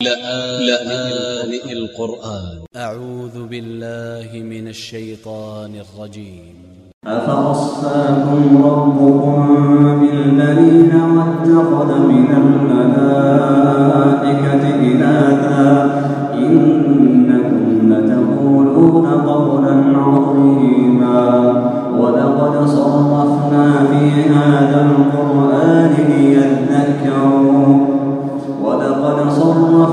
لآن, القرآن. أ ع و ذ ب ا ل ل ه من ا ل ش ي ط ا ن ا ل ر ج ي م أفوصاكم ربكم بالبنين واتخذ من الملائكة ا إنكم لتقولون قولا عظيما. ولقد صرفنا في هذا القرآن ليذكروا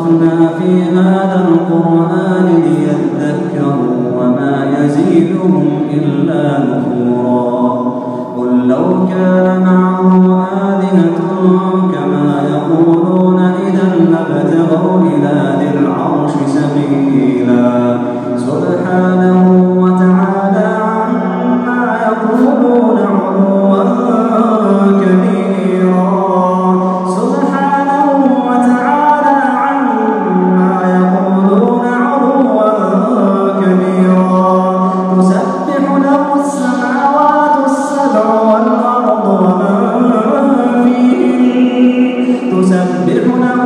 صرفنا في هذا القرآن ليذكروا وما يزيدهم إلا نفورا. قل لو كان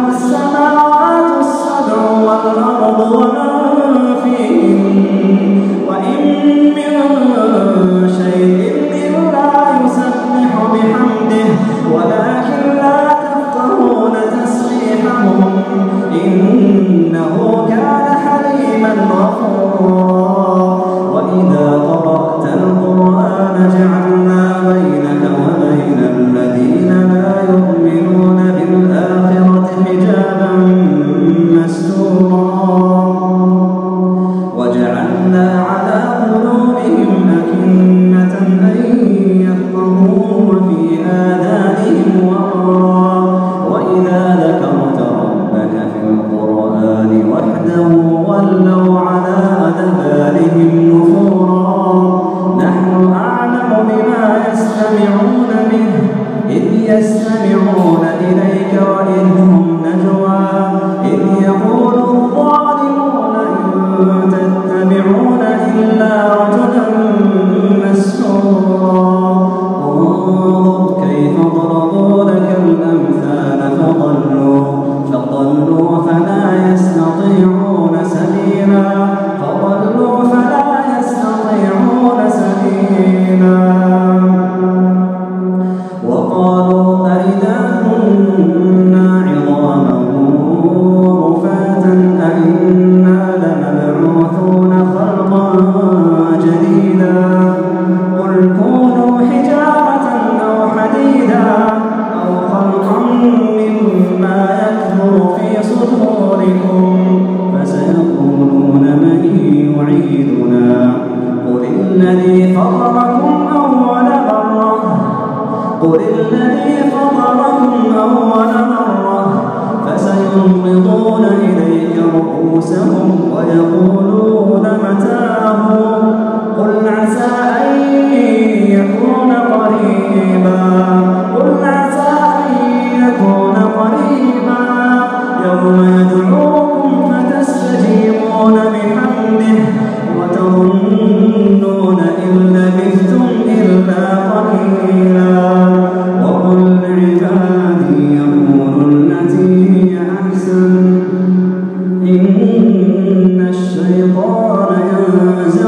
Mama. يستمعون إليك وإن قل الذي فطرهم أول مرة فسينبضون إليك رؤوسهم ويقولون متاعهم